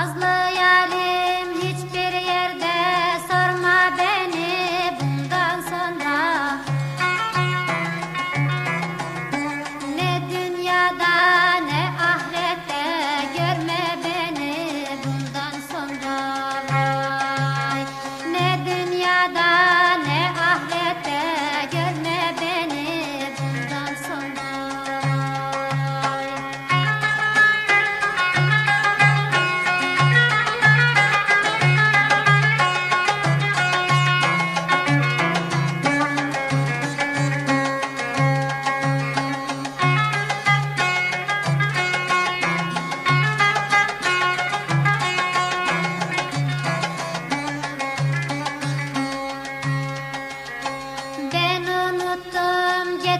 Nazlı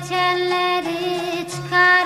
tell that it's kind.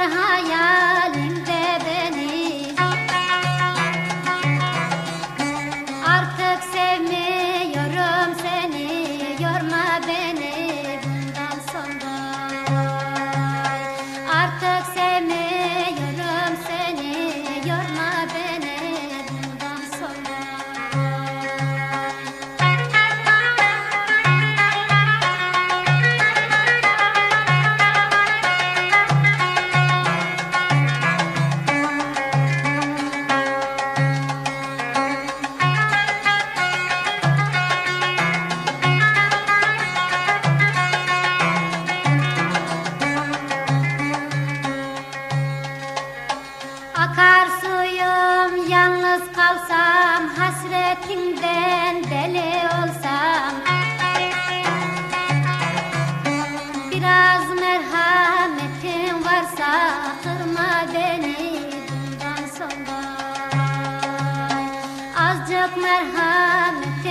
Akar suyum yalnız kalsam hasretinden deli olsam. Biraz merhametin varsa kırma beni bundan sonra. Azıcık merhamet